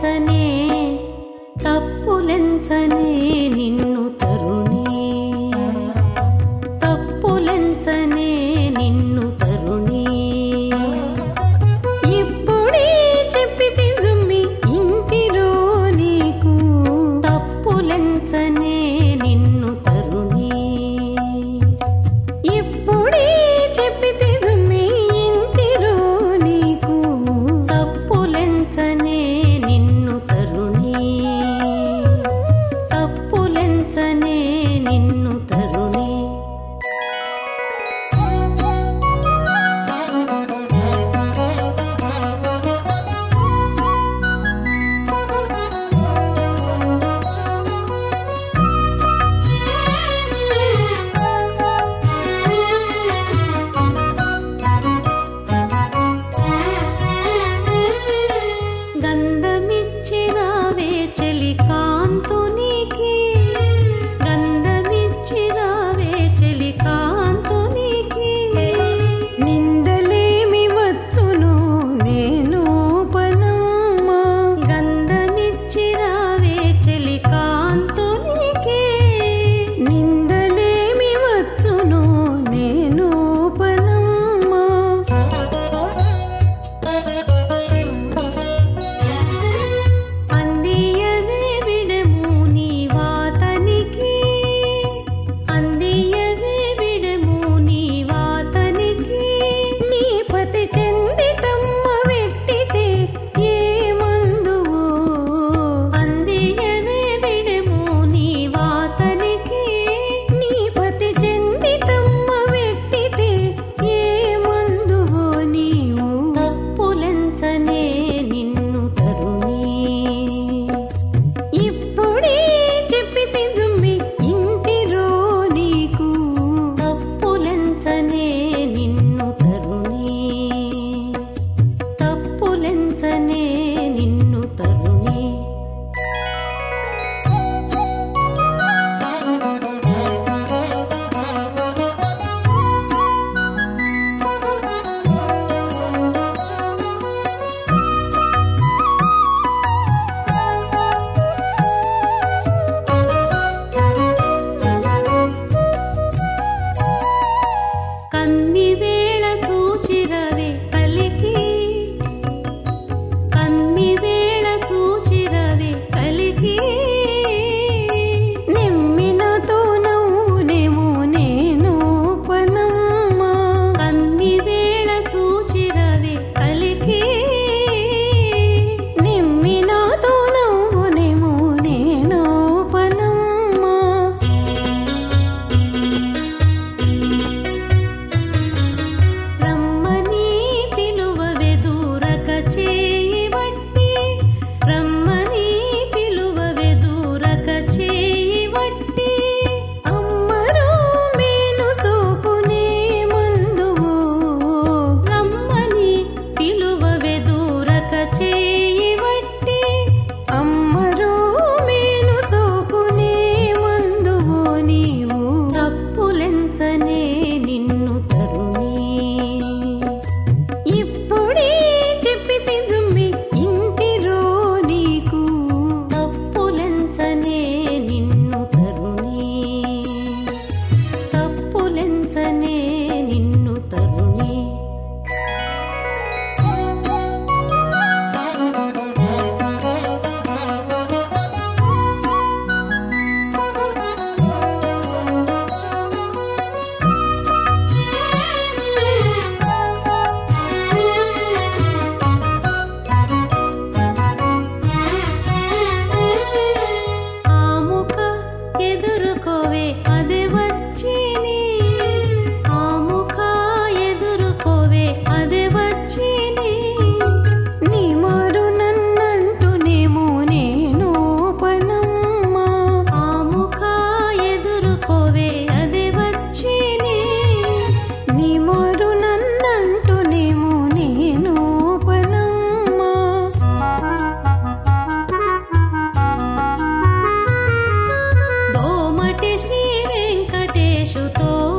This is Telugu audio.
తప్పులెంచనే తప్పులెంచనే. 在你 তো